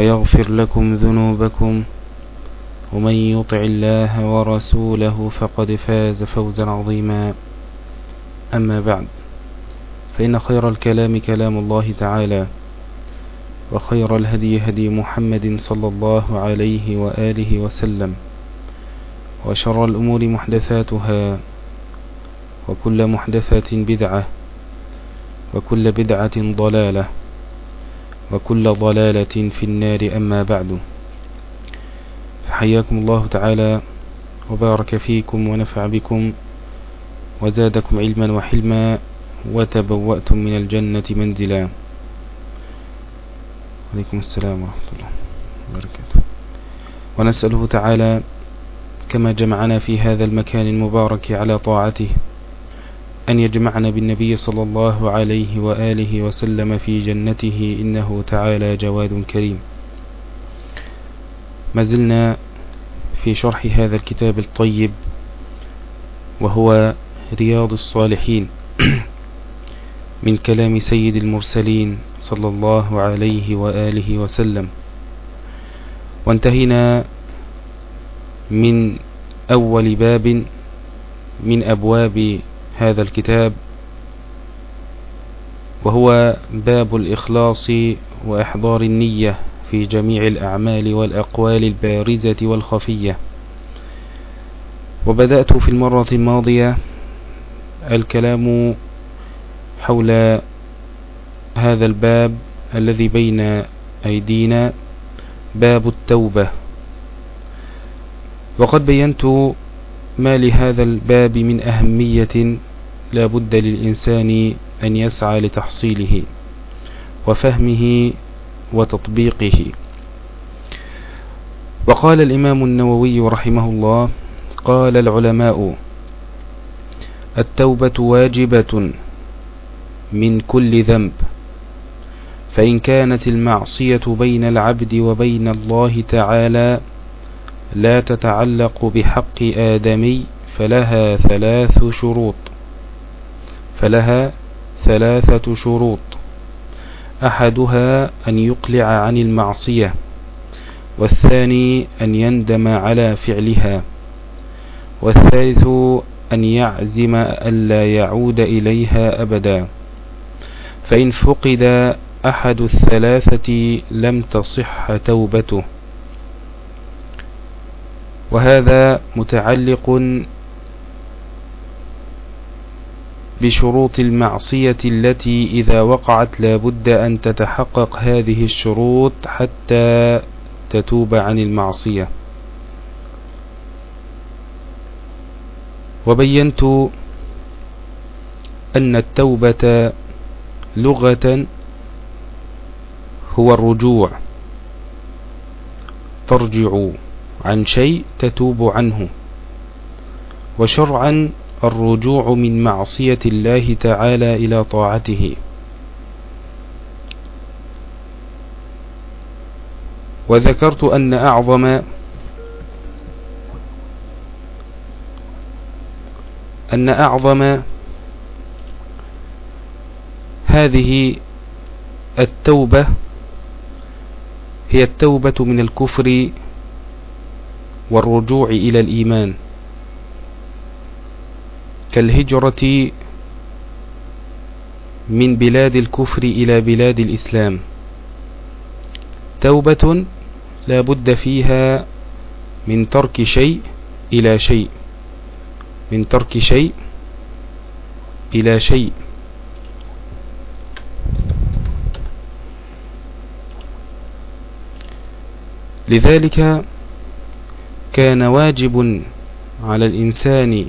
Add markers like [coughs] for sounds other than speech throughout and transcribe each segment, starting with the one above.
ويغفر لكم ذنوبكم ومن يطع الله ورسوله فقد فاز فوزا عظيما. أما بعد فإن خير الكلام كلام الله تعالى وخير الهدي هدي محمد صلى الله عليه وآله وسلم وشر الأمور محدثاتها وكل محدثة بدعة وكل بدعة ضلالة. وكل ضلالة في النار أما بعد. فحياكم الله تعالى وبارك فيكم ونفع بكم وزادكم علما وحلما وتبوأتم من الجنة منزلا. عليكم السلام ورحمة الله وبركاته. ونسأله تعالى كما جمعنا في هذا المكان المبارك على طاعته. أن يجمعنا بالنبي صلى الله عليه وآله وسلم في جنته إنه تعالى جواد كريم. ما زلنا في شرح هذا الكتاب الطيب وهو رياض الصالحين [clears throat] من كلام سيد المرسلين صلى الله عليه وآله وسلم. وانتهينا من أول باب من أبواب هذا الكتاب وهو باب الإخلاص وإحضار النية في جميع الأعمال والأقوال البارزة والخفية. وبدأت في المرة الماضية الكلام حول هذا الباب الذي بين أيدينا باب التوبة. وقد بينت ما لهذا الباب من أهمية لا بد للإنسان أن يسعى لتحصيله وفهمه وتطبيقه. وقال الإمام النووي رحمه الله قال العلماء التوبة واجبة من كل ذنب فإن كانت المعصية بين العبد وبين الله تعالى لا تتعلق بحق آدمي فلها ثلاث شروط. فلها ثلاثة شروط. أحدها أن يقلع عن المعصية والثاني أن يندم على فعلها والثالث أن يعزم ألا يعود إليها أبدا. فإن فقد أحد الثلاثة لم تصح توبته. وهذا متعلق بشروط المعصية التي إذا وقعت لابد أن تتحقق هذه الشروط حتى تتوب عن المعصية. وبينت أن التوبة لغة هو الرجوع. ترجع عن شيء تتوب عنه. وشرعا الرجوع من معصية الله تعالى إلى طاعته. وذكرت أن أعظم أن أعظم هذه التوبة هي التوبة من الكفر والرجوع إلى الإيمان. كالهجرة من بلاد الكفر إلى بلاد الإسلام. توبة لا بد فيها من ترك شيء إلى شيء من ترك شيء إلى شيء. لذلك كان واجب على الإنسان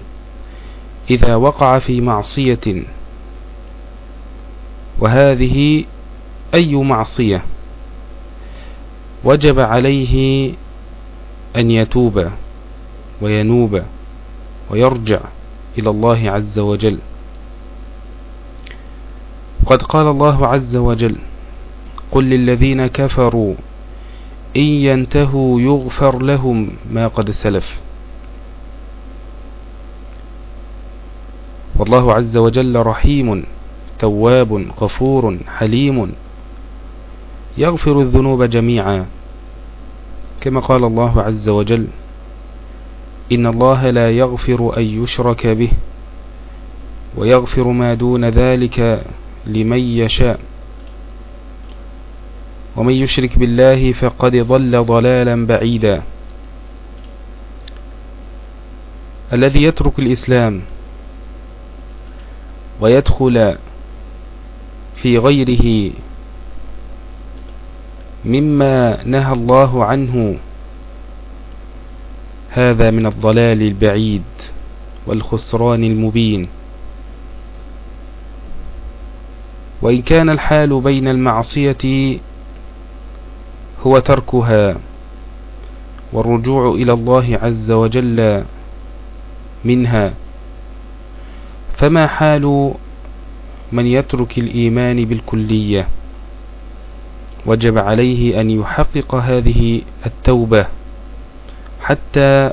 إذا وقع في معصية. وهذه أي معصية؟ وجب عليه أن يتوب وينوب ويرجع إلى الله عز وجل. قد قال الله عز وجل قل للذين كفروا إن ينتهوا يغفر لهم ما قد سلف. والله عز وجل رحيم تواب غفور حليم. يغفر الذنوب جميعا. كما قال الله عز وجل إن الله لا يغفر أن يشرك به ويغفر ما دون ذلك لمن يشاء. ومن يشرك بالله فقد ضل ضلالا بعيدا. الذي يترك الإسلام ويدخل في غيره مما نهى الله عنه. هذا من الضلال البعيد والخسران المبين. وإن كان الحال بين المعصية هو تركها والرجوع إلى الله عز وجل منها. فما حال من يترك الإيمان بالكلية؟ وجب عليه أن يحقق هذه التوبة حتى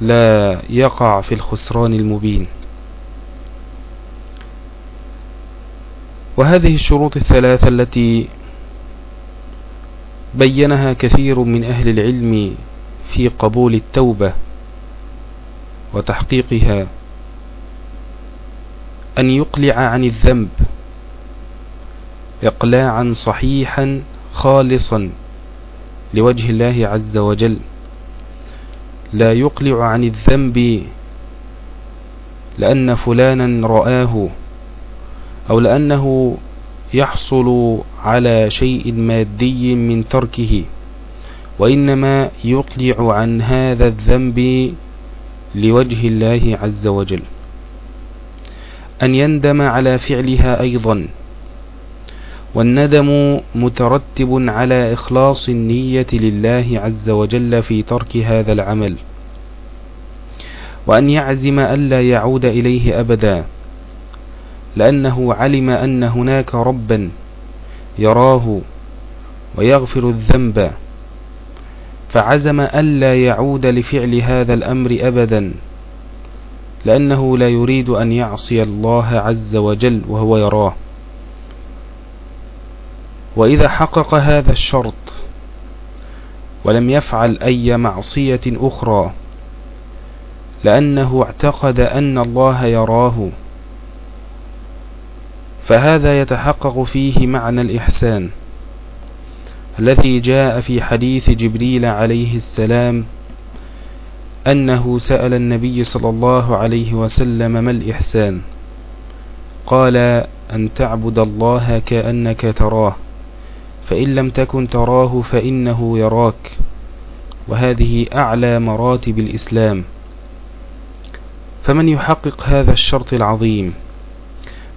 لا يقع في الخسران المبين. وهذه الشروط الثلاثة التي بينها كثير من أهل العلم في قبول التوبة وتحقيقها. أن يقلع عن الذنب إقلاعا صحيحا خالصا لوجه الله عز وجل. لا يقلع عن الذنب لأن فلانا رآه أو لأنه يحصل على شيء مادي من تركه وإنما يقلع عن هذا الذنب لوجه الله عز وجل. أن يندم على فعلها أيضا. والندم مترتب على إخلاص النية لله عز وجل في ترك هذا العمل وأن يعزم ألا يعود إليه أبدا لأنه علم أن هناك ربا يراه ويغفر الذنب فعزم ألا يعود لفعل هذا الأمر أبدا. لأنه لا يريد أن يعصي الله عز وجل وهو يراه. وإذا حقق هذا الشرط ولم يفعل أي معصية أخرى لأنه اعتقد أن الله يراه فهذا يتحقق فيه معنى الإحسان الذي جاء في حديث جبريل عليه السلام أنه سأل النبي صلى الله عليه وسلم ما الإحسان؟ قال أن تعبد الله كأنك تراه فإن لم تكن تراه فإنه يراك وهذه أعلى مراتب الإسلام. فمن يحقق هذا الشرط العظيم؟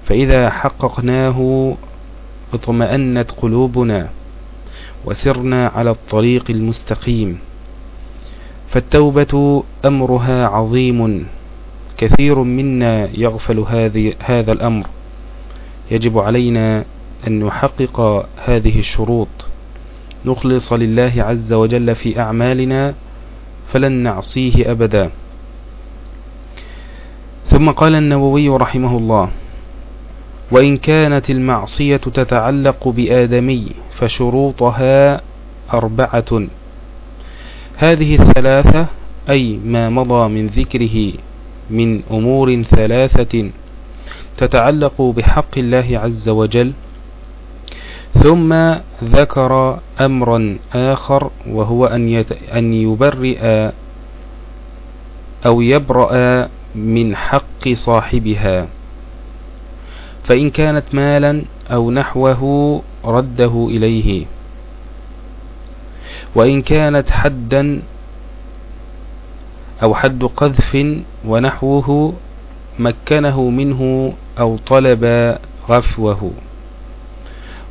فإذا حققناه اطمأنت قلوبنا وسرنا على الطريق المستقيم. فالتوبة أمرها عظيم. كثير منا يغفل هذا الأمر. يجب علينا أن نحقق هذه الشروط. نخلص لله عز وجل في أعمالنا فلن نعصيه أبدا. ثم قال النووي رحمه الله وإن كانت المعصية تتعلق بآدمي فشروطها أربعة. هذه الثلاثة أي ما مضى من ذكره من أمور ثلاثة تتعلق بحق الله عز وجل ثم ذكر أمرا آخر وهو أن. أن يبرئ أو يبرأ من حق صاحبها فإن كانت مالا أو نحوه رده إليه وإن كانت حدا أو حد قذف ونحوه مكنه منه أو طلب غفوه.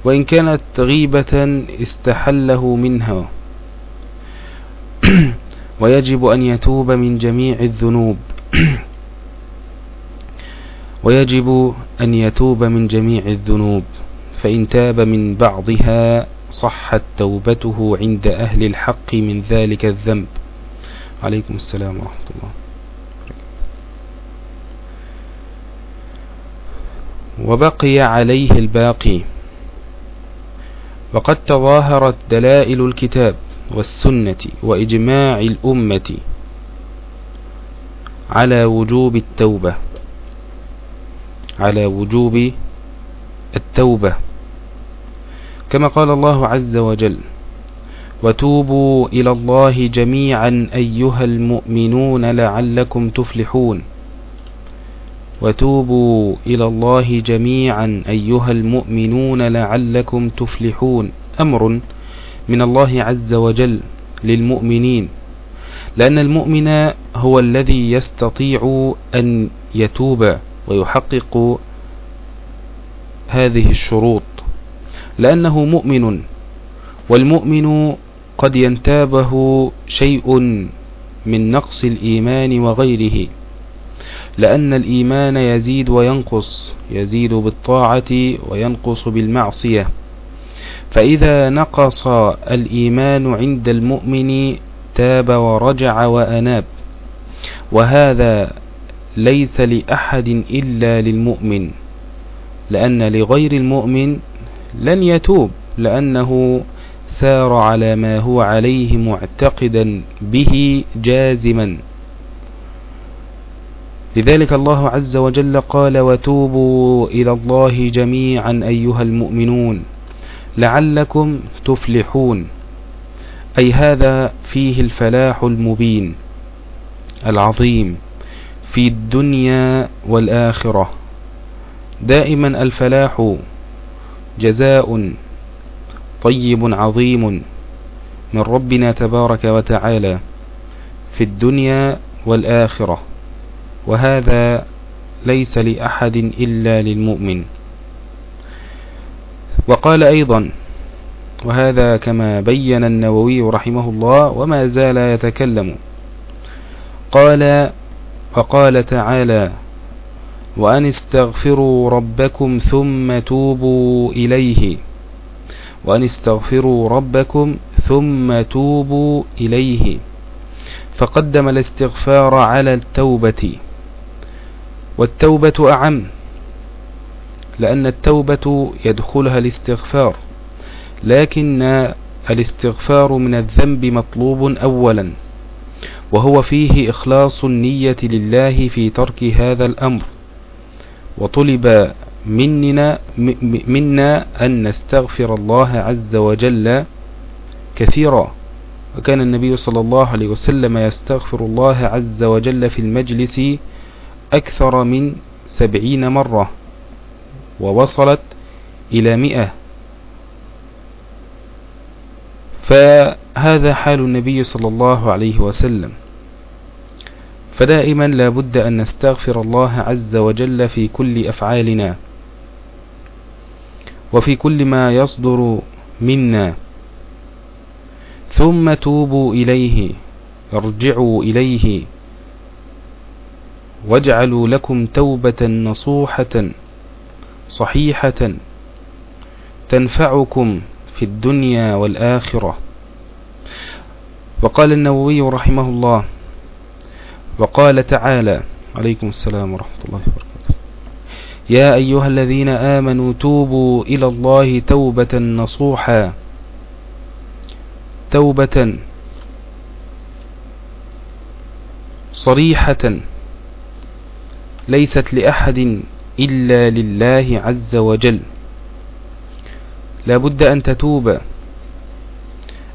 وإن كانت غيبة استحله منها. [clears throat] ويجب أن يتوب من جميع الذنوب. [clears throat] ويجب أن يتوب من جميع الذنوب. فإن تاب من بعضها صحت توبته عند أهل الحق من ذلك الذنب. عليكم السلام ورحمة الله. وبقي عليه الباقي. وقد تظاهرت دلائل الكتاب والسنة وإجماع الأمة على وجوب التوبة. على وجوب التوبة. كما قال الله عز وجل وتوبوا إلى الله جميعا أيها المؤمنون لعلكم تفلحون. وتوبوا إلى الله جميعا أيها المؤمنون لعلكم تفلحون. أمر من الله عز وجل للمؤمنين لأن المؤمن هو الذي يستطيع أن يتوب ويحقق هذه الشروط. لأنه مؤمن والمؤمن قد ينتابه شيء من نقص الإيمان وغيره لأن الإيمان يزيد وينقص يزيد بالطاعة وينقص بالمعصية. فإذا نقص الإيمان عند المؤمن تاب ورجع وأناب وهذا ليس لأحد إلا للمؤمن لأن لغير المؤمن لن يتوب لأنه سار على ما هو عليه معتقدا به جازما. لذلك الله عز وجل قال وتوبوا إلى الله جميعا أيها المؤمنون لعلكم تفلحون أي هذا فيه الفلاح المبين العظيم في الدنيا والآخرة. دائما الفلاح جزاء طيب عظيم من ربنا تبارك وتعالى في الدنيا والآخرة. وهذا ليس لأحد إلا للمؤمن. وقال أيضا وهذا كما بين النووي رحمه الله وما زال يتكلم. قال وقال تعالى وأن استغفروا ربكم ثم توبوا إليه. وأن استغفروا ربكم ثم توبوا إليه. فقدم الاستغفار على التوبة. والتوبة أعم لأن التوبة يدخلها الاستغفار. لكن الاستغفار من الذنب مطلوب أولا وهو فيه إخلاص النية لله في ترك هذا الأمر. وطلب مننا, منا أن نستغفر الله عز وجل كثيرا. وكان النبي صلى الله عليه وسلم يستغفر الله عز وجل في المجلس أكثر من سبعين مرة ووصلت إلى مئة. فهذا حال النبي صلى الله عليه وسلم. فدائما لا بد أن نستغفر الله عز وجل في كل أفعالنا وفي كل ما يصدر منا. ثم توبوا إليه ارجعوا إليه واجعلوا لكم توبة نصوحة صحيحة تنفعكم في الدنيا والآخرة. وقال النووي رحمه الله وقال تعالى عليكم السلام ورحمة الله وبركاته. يا أيها الذين آمنوا توبوا إلى الله توبة نصوحا. توبة صريحة ليست لأحد إلا لله عز وجل. لا بد أن تتوب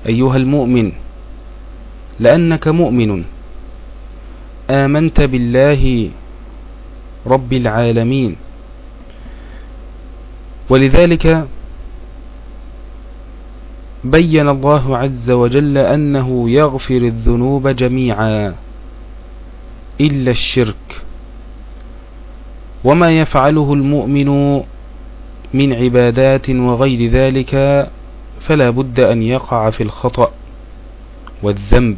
أيها المؤمن لأنك مؤمن. آمنت بالله رب العالمين. ولذلك بين الله عز وجل أنه يغفر الذنوب جميعا إلا الشرك. وما يفعله المؤمن من عبادات وغير ذلك فلا بد أن يقع في الخطأ والذنب.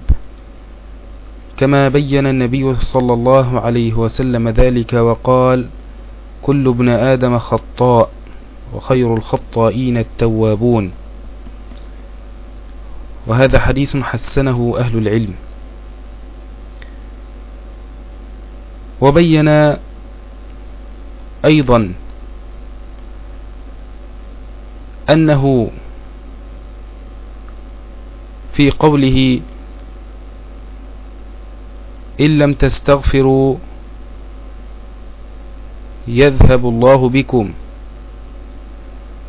كما بين النبي صلى الله عليه وسلم ذلك وقال كل ابن آدم خطاء وخير الخطائين التوابون وهذا حديث حسنه أهل العلم. وبين أيضا أنه في قوله إن لم تستغفروا يذهب الله بكم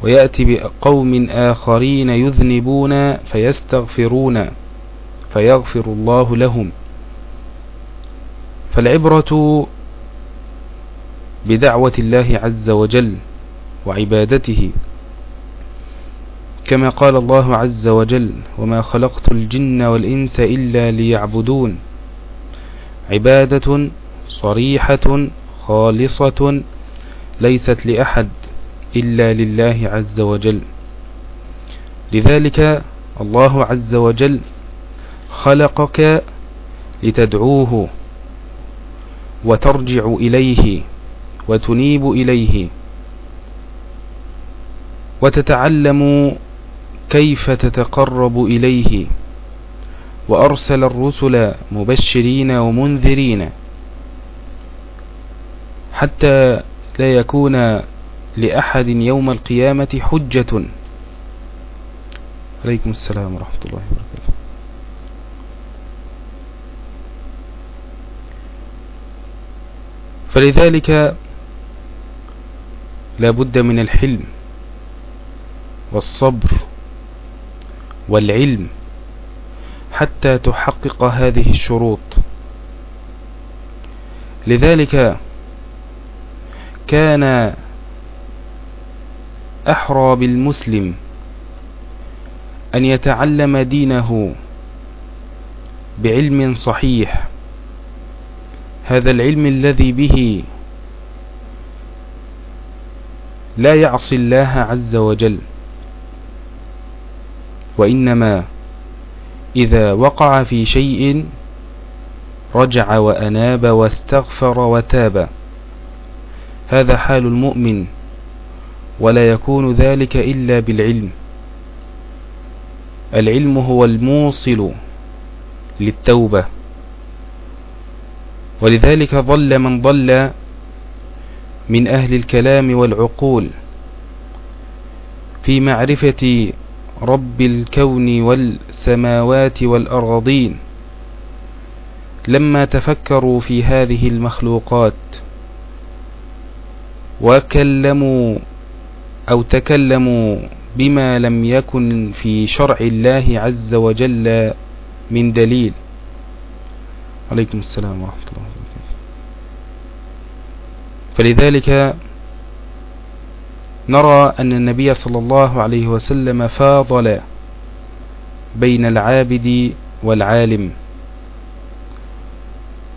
ويأتي بقوم آخرين يذنبون فيستغفرون فيغفر الله لهم. فالعبرة بدعوة الله عز وجل وعبادته كما قال الله عز وجل وما خلقت الجن والإنس إلا ليعبدون عبادة صريحة خالصة ليست لأحد إلا لله عز وجل. لذلك الله عز وجل خلقك لتدعوه وترجع إليه وتنيب إليه وتتعلم كيف تتقرب إليه. وأرسل الرسل مبشرين ومنذرين حتى لا يكون لأحد يوم القيامة حجة. عليكم السلام ورحمة الله وبركاته. فلذلك لا بد من الحلم والصبر والعلم حتى تحقق هذه الشروط. لذلك كان أحرى بالمسلم أن يتعلم دينه بعلم صحيح. هذا العلم الذي به لا يعصي الله عز وجل وإنما إذا وقع في شيء رجع وأناب واستغفر وتاب. هذا حال المؤمن ولا يكون ذلك إلا بالعلم. العلم هو الموصل للتوبة. ولذلك ضل من ضل من أهل الكلام والعقول. في معرفة رب الكون والسماوات والأرضين. لما تفكروا في هذه المخلوقات وكلموا أو تكلموا بما لم يكن في شرع الله عز وجل من دليل. عليكم السلام ورحمة الله فلذلك نرى أن النبي صلى الله عليه وسلم فاضل بين العابد والعالم.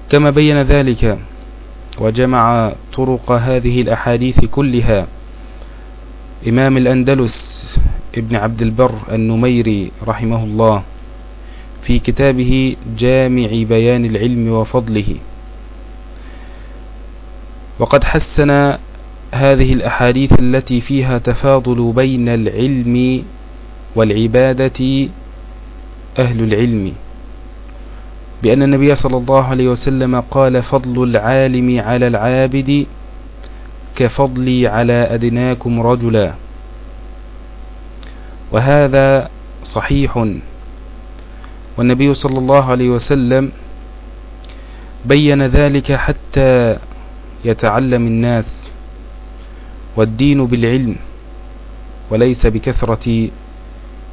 كما بين ذلك وجمع طرق هذه الأحاديث كلها. إمام الأندلس ابن عبد البر النميري رحمه الله في كتابه جامع بيان العلم وفضله. وقد حسن هذه الأحاديث التي فيها تفاضل بين العلم والعبادة أهل العلم. بأن النبي صلى الله عليه وسلم قال فضل العالم على العابد كفضلي على أدناكم رجلا. وهذا صحيح. والنبي صلى الله عليه وسلم بين ذلك حتى يتعلم الناس. والدين بالعلم وليس بكثرة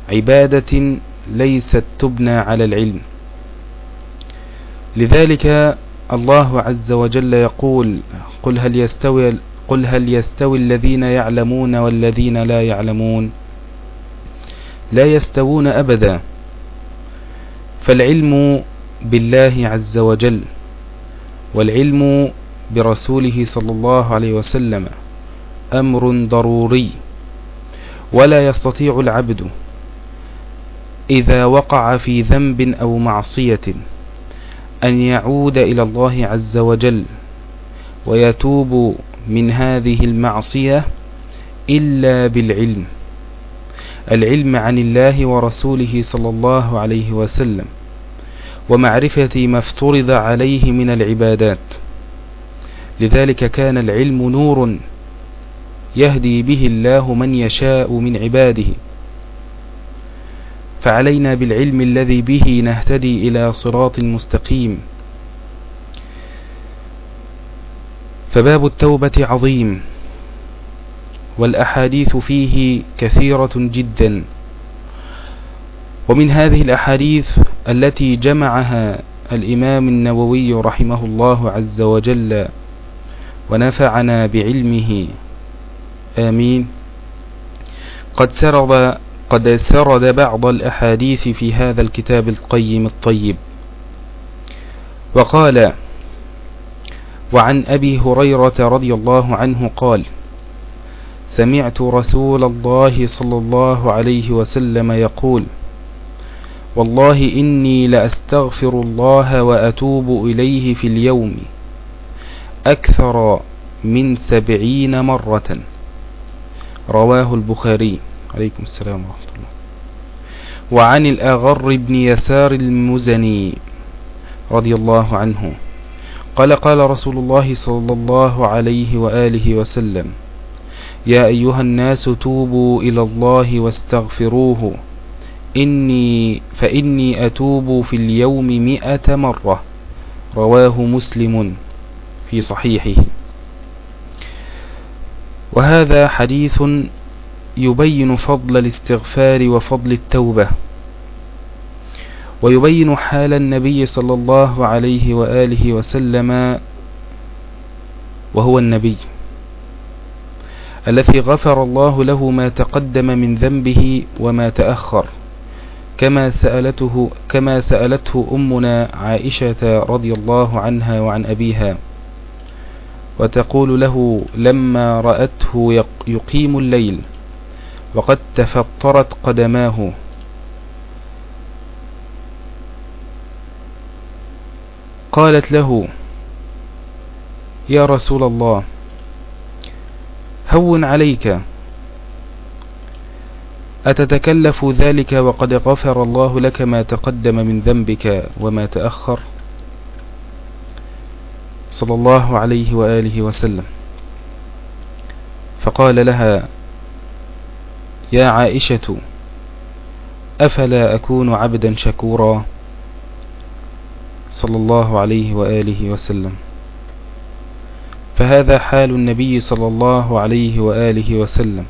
عبادة ليست تبنى على العلم. لذلك الله عز وجل يقول قل هل يستوي قل هل يستوي الذين يعلمون والذين لا يعلمون؟ لا يستوون أبدا. فالعلم بالله عز وجل والعلم برسوله صلى الله عليه وسلم. أمر ضروري ولا يستطيع العبد إذا وقع في ذنب أو معصية أن يعود إلى الله عز وجل ويتوب من هذه المعصية إلا بالعلم العلم عن الله ورسوله صلى الله عليه وسلم ومعرفة ما افترض عليه من العبادات لذلك كان العلم نور يهدي به الله من يشاء من عباده. فعلينا بالعلم الذي به نهتدي إلى صراط مستقيم. فباب التوبة عظيم. والأحاديث فيه كثيرة جدا. ومن هذه الأحاديث التي جمعها الإمام النووي رحمه الله عز وجل ونفعنا بعلمه. آمين. قد سرد قد سرد بعض الأحاديث في هذا الكتاب القيم الطيب. وقال وعن أبي هريرة رضي الله عنه قال سمعت رسول الله صلى الله عليه وسلم يقول والله إني لأستغفر الله وأتوب إليه في اليوم أكثر من سبعين مرة. رواه البخاري. عليكم السلام ورحمة الله. وعن الأغر بن يسار المزني رضي الله عنه قال قال رسول الله صلى الله عليه وآله وسلم يا أيها الناس توبوا إلى الله واستغفروه إني فإني أتوب في اليوم مئة مرة. رواه مسلم في صحيحه. وهذا حديث يبين فضل الاستغفار وفضل التوبة ويبين حال النبي صلى الله عليه وآله وسلم وهو النبي الذي غفر الله له ما تقدم من ذنبه وما تأخر كما سألته كما سألته أمنا عائشة رضي الله عنها وعن أبيها. وتقول له لما رأته يقيم الليل وقد تفطرت قدماه. قالت له يا رسول الله هون عليك. أتتكلف ذلك وقد غفر الله لك ما تقدم من ذنبك وما تأخر؟ صلى الله عليه وآله وسلم. فقال لها يا عائشة أفلا أكون عبدا شكورا؟ صلى الله عليه وآله وسلم. فهذا حال النبي صلى الله عليه وآله وسلم.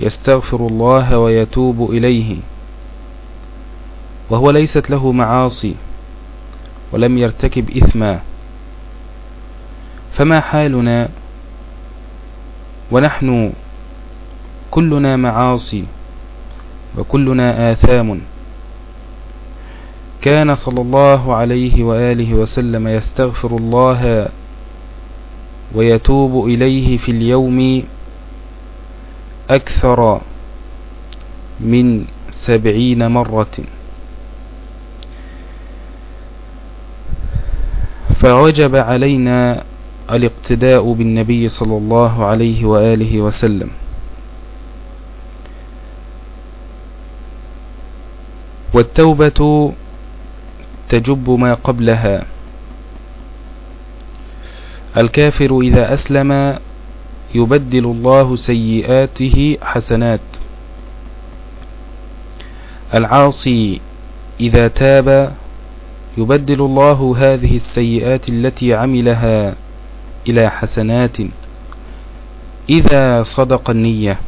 يستغفر الله ويتوب إليه وهو ليست له معاصي. ولم يرتكب إثما. فما حالنا؟ ونحن كلنا معاصي وكلنا آثام. كان صلى الله عليه وآله وسلم يستغفر الله ويتوب إليه في اليوم أكثر من سبعين مرة. فوجب علينا الاقتداء بالنبي صلى الله عليه وآله وسلم. والتوبة تجب ما قبلها. الكافر إذا أسلم يبدل الله سيئاته حسنات. العاصي إذا تاب يبدل الله هذه السيئات التي عملها إلى حسنات. إذا صدق النية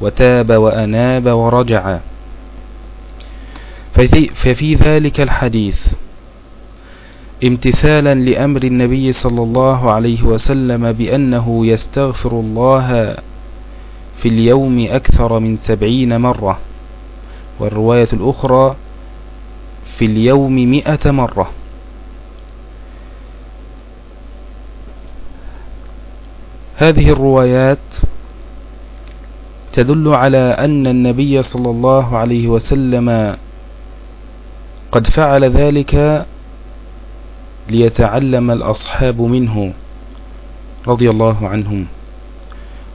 وتاب وأناب ورجع. ففي ذلك الحديث امتثالا لأمر النبي صلى الله عليه وسلم بأنه يستغفر الله في اليوم أكثر من سبعين مرة. والرواية الأخرى في اليوم مئة مرة. هذه الروايات تدل على أن النبي صلى الله عليه وسلم قد فعل ذلك ليتعلم الأصحاب منه رضي الله عنهم.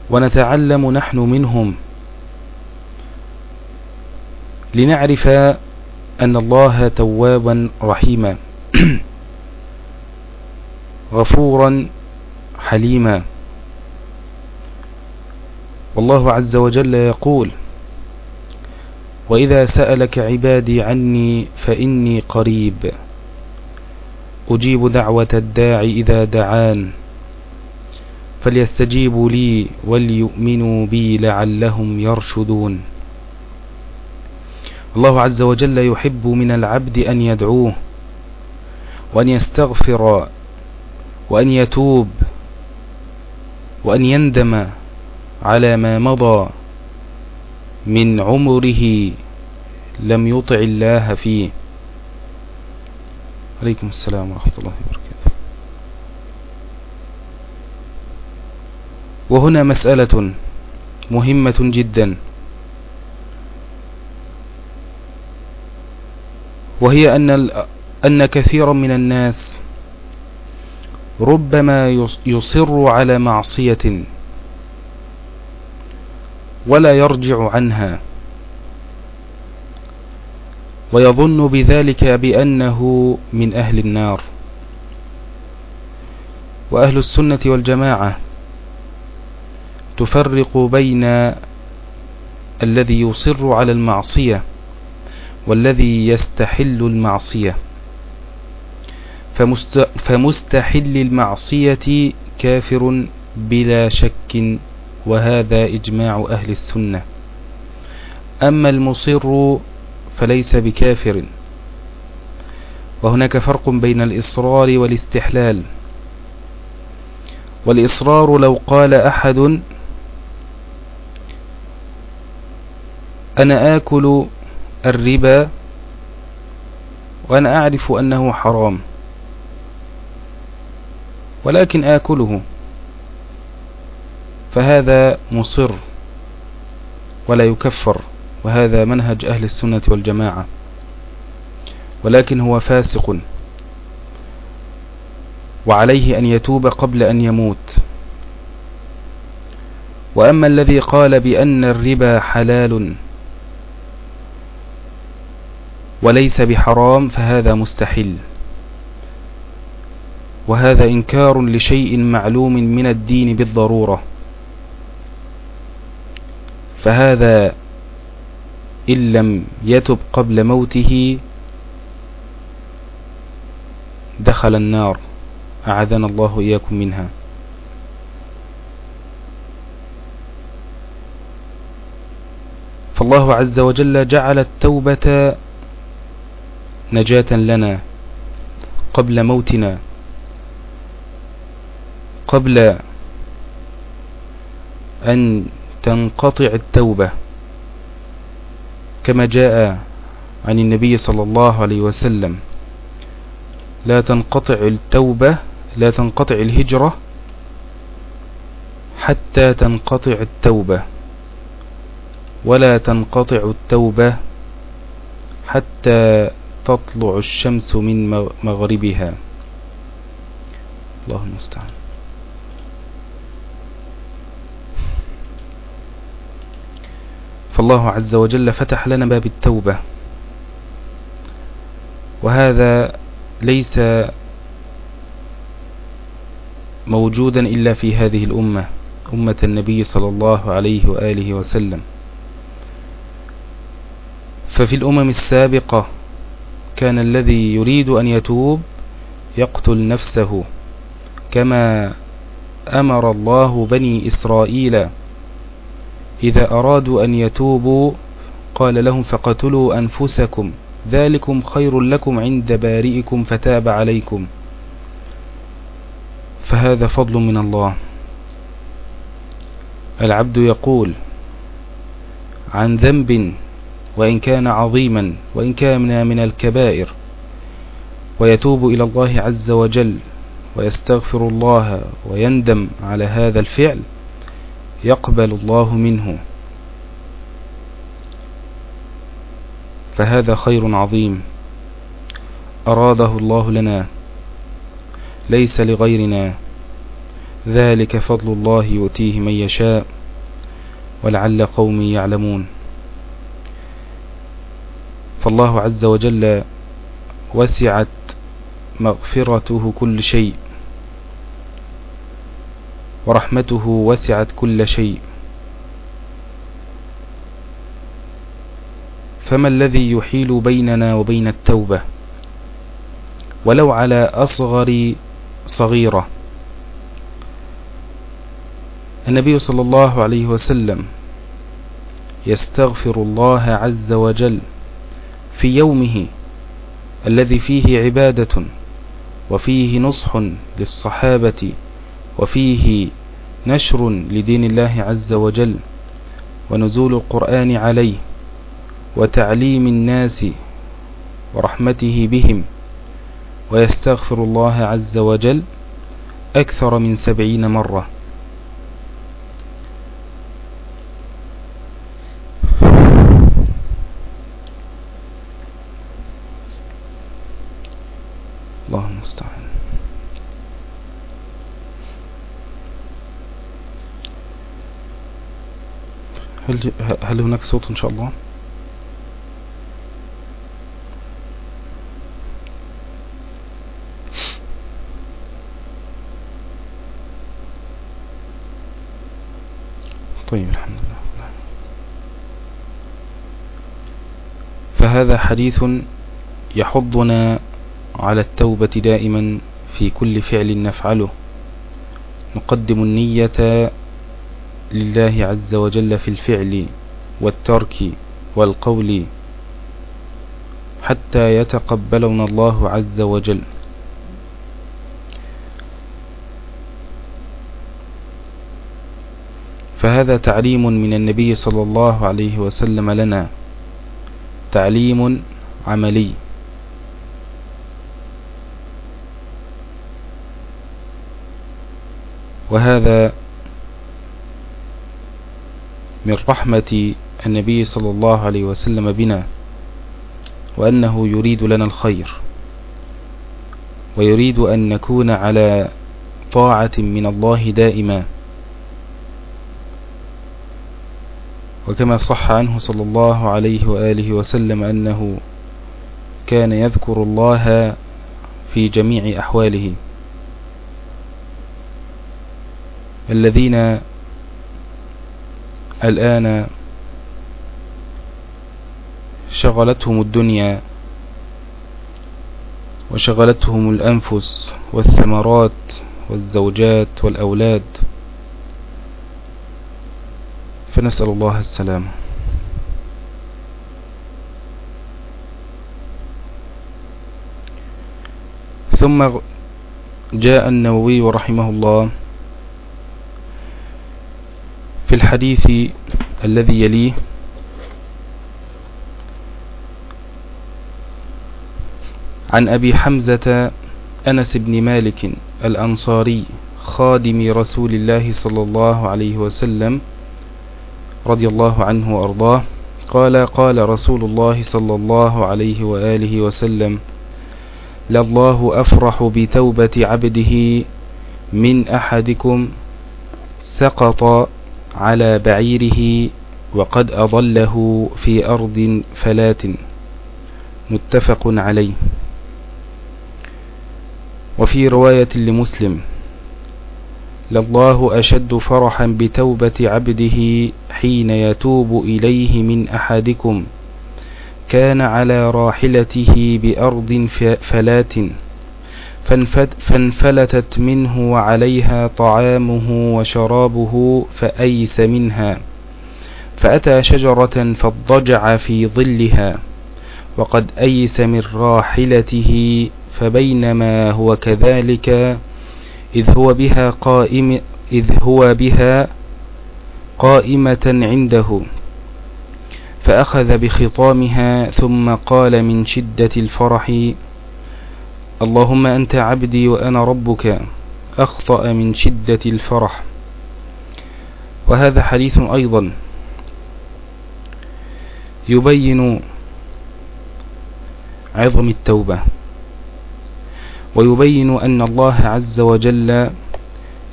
ونتعلم نحن منهم. لنعرف أن الله توابا رحيما. [clears throat] غفورا حليما. والله عز وجل يقول وإذا سألك عبادي عني فإني قريب. أجيب دعوة الداعي إذا دعان. فليستجيبوا لي وليؤمنوا بي لعلهم يرشدون. الله عز وجل يحب من العبد أن يدعوه وأن يستغفر وأن يتوب وأن يندم على ما مضى من عمره لم يطع الله فيه. عليكم السلام ورحمة الله وبركاته. وهنا مسألة مهمة جدا. وهي أن, أن كثيرا من الناس ربما يصر على معصية ولا يرجع عنها ويظن بذلك بأنه من أهل النار. وأهل السنة والجماعة تفرق بين الذي يصر على المعصية والذي يستحل المعصية. فمستحل المعصية كافر بلا شك وهذا إجماع أهل السنة. أما المصر فليس بكافر. وهناك فرق بين الإصرار والاستحلال. والإصرار لو قال أحد أنا آكل الربا وأنا أعرف أنه حرام ولكن آكله فهذا مصر ولا يكفر وهذا منهج أهل السنة والجماعة ولكن هو فاسق وعليه أن يتوب قبل أن يموت وأما الذي قال بأن الربا حلال وليس بحرام فهذا مستحيل. وهذا إنكار لشيء معلوم من الدين بالضرورة. فهذا إن لم يتب قبل موته دخل النار أعاذنا الله إياكم منها. فالله عز وجل جعل التوبة نجاة لنا قبل موتنا قبل أن تنقطع التوبة كما جاء عن النبي صلى الله عليه وسلم لا تنقطع التوبة لا تنقطع الهجرة حتى تنقطع التوبة ولا تنقطع التوبة حتى تطلع الشمس من مغربها. الله المستعان فالله عز وجل فتح لنا باب التوبة. وهذا ليس موجودا إلا في هذه الأمة أمة النبي صلى الله عليه وآله وسلم. ففي الأمم السابقة كان الذي يريد أن يتوب يقتل نفسه كما أمر الله بني إسرائيل. إذا أرادوا أن يتوبوا قال لهم فقتلوا أنفسكم ذلكم خير لكم عند بارئكم فتاب عليكم. فهذا فضل من الله. العبد يقول عن ذنب وإن كان عظيما وإن كان من الكبائر. ويتوب إلى الله عز وجل ويستغفر الله ويندم على هذا الفعل. يقبل الله منه. فهذا خير عظيم. أراده الله لنا. ليس لغيرنا. ذلك فضل الله يؤتيه من يشاء ولعل قوم يعلمون. فالله عز وجل وسعت مغفرته كل شيء ورحمته وسعت كل شيء. فما الذي يحيل بيننا وبين التوبة؟ ولو على أصغر صغيرة. النبي صلى الله عليه وسلم يستغفر الله عز وجل في يومه الذي فيه عبادة وفيه نصح للصحابة وفيه نشر لدين الله عز وجل ونزول القرآن عليه وتعليم الناس ورحمته بهم ويستغفر الله عز وجل أكثر من سبعين مرة الله المستعان هل, هل هناك صوت إن شاء الله؟ طيب الحمد لله فهذا حديث يحضنا على التوبة دائما في كل فعل نفعله. نقدم النية لله عز وجل في الفعل والترك والقول حتى يتقبلنا الله عز وجل. فهذا تعليم من النبي صلى الله عليه وسلم لنا. تعليم عملي. وهذا من رحمة النبي صلى الله عليه وسلم بنا وأنه يريد لنا الخير ويريد أن نكون على طاعة من الله دائما. وكما صح عنه صلى الله عليه وآله وسلم أنه كان يذكر الله في جميع أحواله. الذين الآن شغلتهم الدنيا وشغلتهم الأنفس والثمرات والزوجات والأولاد. فنسأل الله السلام ثم جاء النووي رحمه الله في الحديث الذي يليه عن أبي حمزة أنس بن مالك الأنصاري خادم رسول الله صلى الله عليه وسلم رضي الله عنه وأرضاه قال قال رسول الله صلى الله عليه وآله وسلم لله أفرح بتوبة عبده من أحدكم سقط على بعيره وقد أضله في أرض فلات متفق عليه. وفي رواية لمسلم لله أشد فرحا بتوبة عبده حين يتوب إليه من أحدكم كان على راحلته بأرض فلات. فانفلتت منه وعليها طعامه وشرابه فأيس منها فأتى شجرة فاضطجع في ظلها وقد أيس من راحلته فبينما هو كذلك إذ هو بها قائم إذ هو بها قائمة عنده فأخذ بخطامها ثم قال من شدة الفرح اللهم أنت عبدي وأنا ربك أخطأ من شدة الفرح. وهذا حديث أيضا يبين عظم التوبة ويبين أن الله عز وجل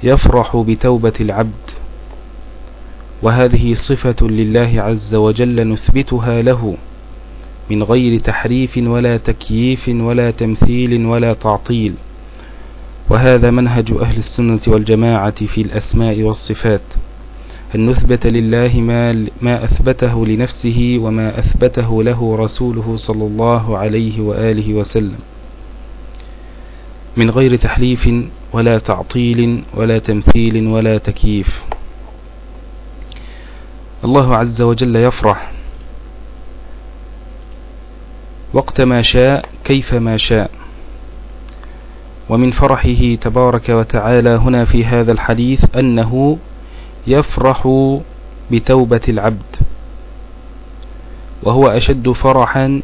يفرح بتوبة العبد وهذه صفة لله عز وجل نثبتها له. من غير تحريف ولا تكييف ولا تمثيل ولا تعطيل. وهذا منهج أهل السنة والجماعة في الأسماء والصفات. أن نثبت لله ما, ما أثبته لنفسه وما أثبته له رسوله صلى الله عليه وآله وسلم. من غير تحليف ولا تعطيل ولا تمثيل ولا تكييف. الله عز وجل يفرح وقت ما شاء كيف ما شاء. ومن فرحه تبارك وتعالى هنا في هذا الحديث أنه يفرح بتوبة العبد. وهو أشد فرحا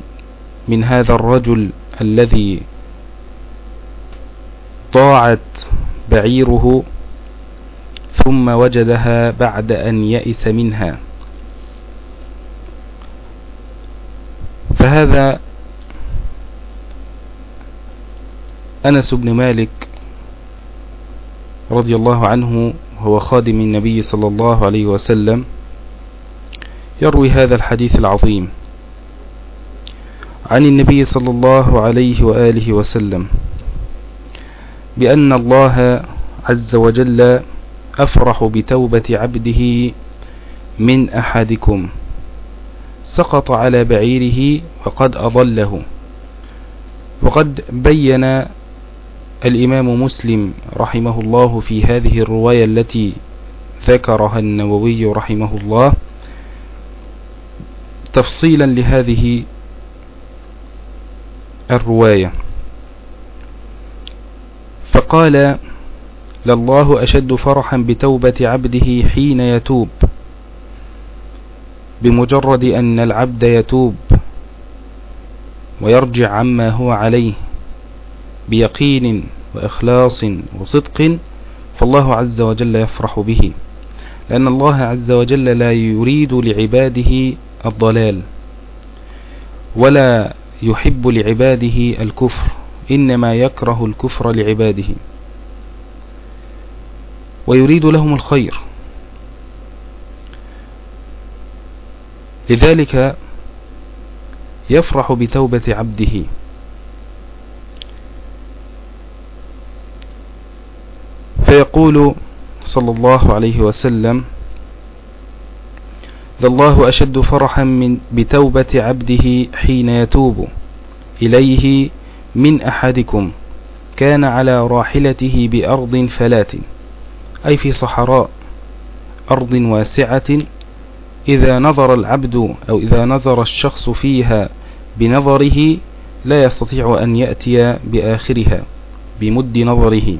من هذا الرجل الذي ضاعت بعيره ثم وجدها بعد أن يئس منها. فهذا أنس بن مالك رضي الله عنه هو خادم النبي صلى الله عليه وسلم يروي هذا الحديث العظيم عن النبي صلى الله عليه وآله وسلم بأن الله عز وجل أفرح بتوبة عبده من أحدكم سقط على بعيره وقد أضله وقد بين الإمام مسلم رحمه الله في هذه الرواية التي ذكرها النووي رحمه الله تفصيلا لهذه الرواية. فقال لله أشد فرحا بتوبة عبده حين يتوب بمجرد أن العبد يتوب ويرجع عما هو عليه بيقين وإخلاص وصدق فالله عز وجل يفرح به. لأن الله عز وجل لا يريد لعباده الضلال ولا يحب لعباده الكفر إنما يكره الكفر لعباده. ويريد لهم الخير. لذلك يفرح بتوبة عبده. فيقول صلى الله عليه وسلم لله أشد فرحا من بتوبة عبده حين يتوب إليه من أحدكم كان على راحلته بأرض فلات أي في صحراء أرض واسعة إذا نظر العبد أو إذا نظر الشخص فيها بنظره لا يستطيع أن يأتي بآخرها بمد نظره.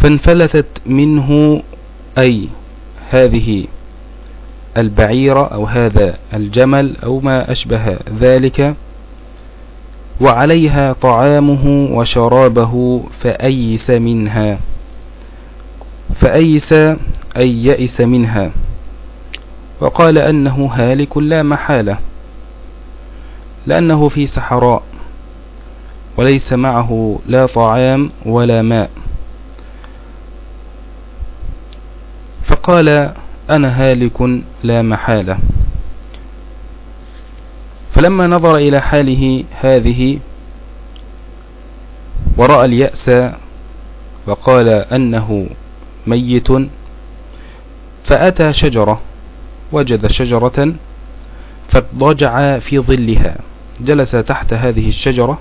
فانفلتت منه أي هذه البعيرة أو هذا الجمل أو ما أشبه ذلك وعليها طعامه وشرابه فأيس منها فأيس أي يئس منها وقال أنه هالك لا محالة لأنه في صحراء وليس معه لا طعام ولا ماء. فقال أنا هالك لا محالة. فلما نظر إلى حاله هذه ورأى اليأس وقال أنه ميت فأتى شجرة وجد شجرة فاضجع في ظلها. جلس تحت هذه الشجرة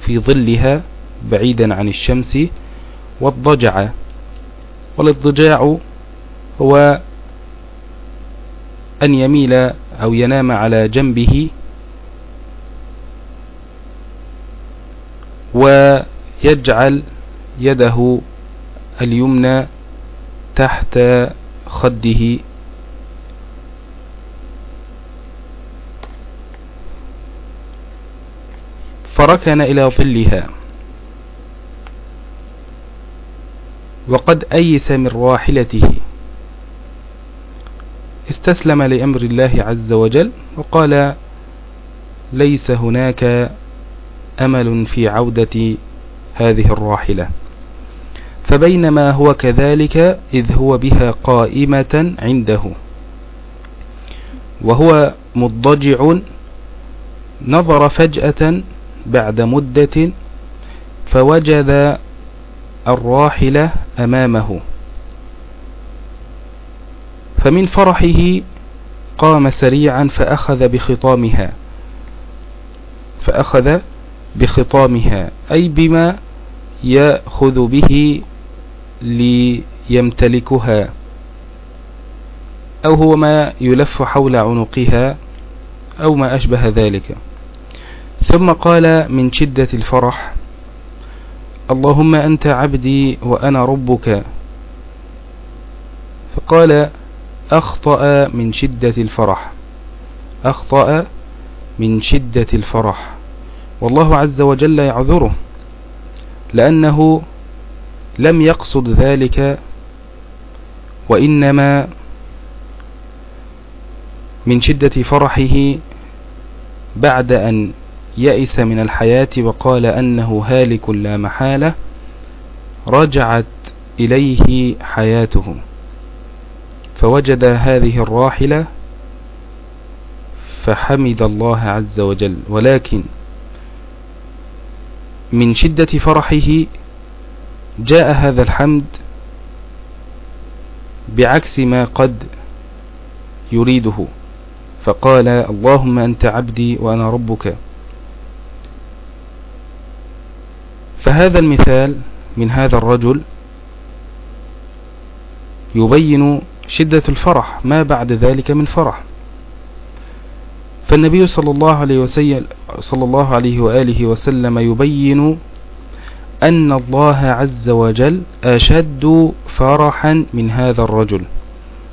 في ظلها بعيدا عن الشمس والضجع والاضطجاع هو أن يميل أو ينام على جنبه ويجعل يده اليمنى تحت خده. فركن إلى ظلها. وقد أيس من راحلته. استسلم لأمر الله عز وجل وقال ليس هناك أمل في عودة هذه الراحلة. فبينما هو كذلك إذ هو بها قائمة عنده. وهو مضجع نظر فجأة بعد مدة فوجد الراحلة أمامه. فمن فرحه قام سريعا فأخذ بخطامها. فأخذ بخطامها. أي بما يأخذ به ليمتلكها. أو هو ما يلف حول عنقها أو ما أشبه ذلك. ثم قال من شدة الفرح اللهم أنت عبدي وأنا ربك. فقال أخطأ من شدة الفرح. أخطأ من شدة الفرح. والله عز وجل يعذره لأنه لم يقصد ذلك وإنما من شدة فرحه بعد أن يئس من الحياة وقال أنه هالك لا محالة رجعت إليه حياته. فوجد هذه الراحلة فحمد الله عز وجل. ولكن من شدة فرحه جاء هذا الحمد بعكس ما قد يريده. فقال اللهم أنت عبدي وأنا ربك. فهذا المثال من هذا الرجل يبين شدة الفرح ما بعد ذلك من فرح. فالنبي صلى الله عليه وسلم صلى الله عليه وآله وسلم يبين أن الله عز وجل أشد فرحا من هذا الرجل.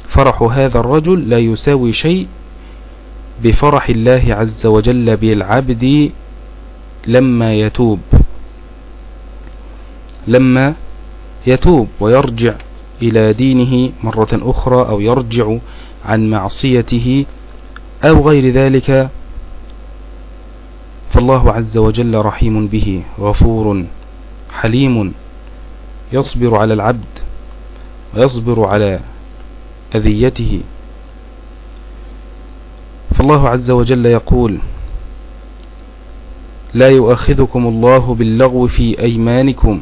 فرح هذا الرجل لا يساوي شيء بفرح الله عز وجل بالعبد لما يتوب. لما يتوب ويرجع. إلى دينه مرة أخرى أو يرجع عن معصيته أو غير ذلك فالله عز وجل رحيم به غفور حليم يصبر على العبد ويصبر على أذيته. فالله عز وجل يقول لا يؤاخذكم الله باللغو في أيمانكم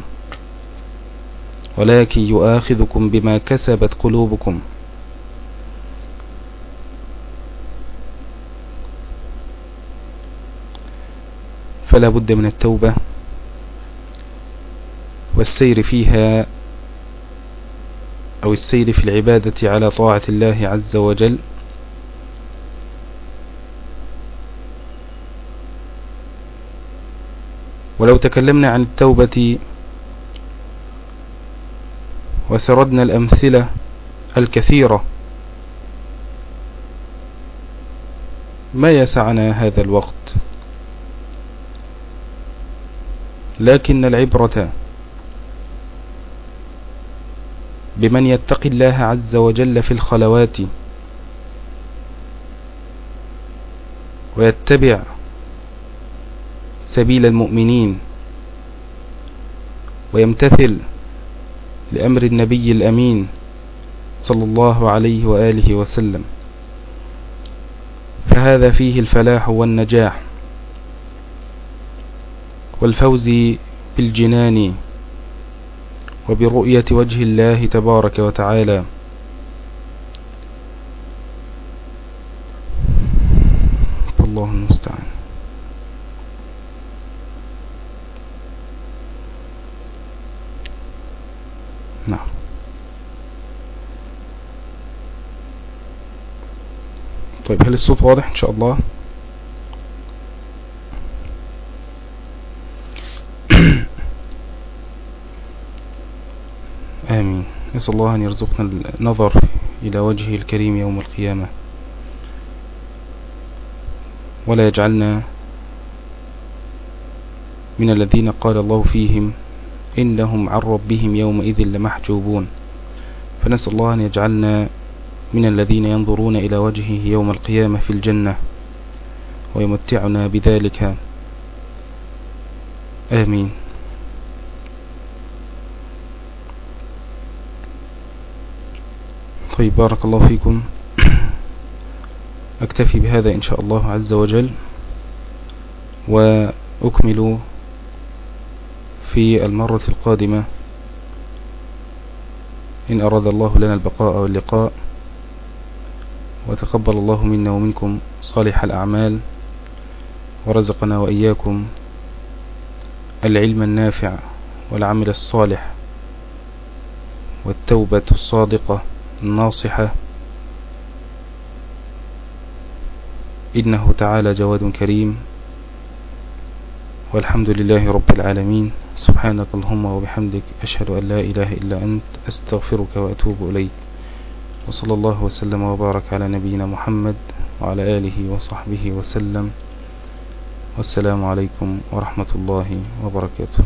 ولكن يؤاخذكم بما كسبت قلوبكم. فلا بد من التوبة والسير فيها أو السير في العبادة على طاعة الله عز وجل. ولو تكلمنا عن التوبة وسردنا الأمثلة الكثيرة. ما يسعنا هذا الوقت؟ لكن العبرة بمن يتقي الله عز وجل في الخلوات ويتبع سبيل المؤمنين ويمتثل لأمر النبي الأمين صلى الله عليه وآله وسلم. فهذا فيه الفلاح والنجاح والفوز بالجنان وبرؤية وجه الله تبارك وتعالى الله المستعان نعم طيب هل الصوت واضح إن شاء الله؟ [coughs] آمين. نسأل الله أن يرزقنا النظر إلى وجهه الكريم يوم القيامة. ولا يجعلنا من الذين قال الله فيهم إنهم عن ربهم يومئذ لمحجوبون. فنسأل الله أن يجعلنا من الذين ينظرون إلى وجهه يوم القيامة في الجنة ويمتعنا بذلك. آمين. طيب بارك الله فيكم. [coughs] أكتفي بهذا إن شاء الله عز وجل وأكمل في المرة القادمة. إن أراد الله لنا البقاء واللقاء. وتقبل الله منا ومنكم صالح الأعمال ورزقنا وإياكم العلم النافع والعمل الصالح والتوبة الصادقة الناصحة إنه تعالى جواد كريم والحمد لله رب العالمين سبحانك اللهم وبحمدك أشهد أن لا إله إلا أنت أستغفرك وأتوب إليك وصلى الله وسلم وبارك على نبينا محمد وعلى آله وصحبه وسلم. والسلام عليكم ورحمة الله وبركاته.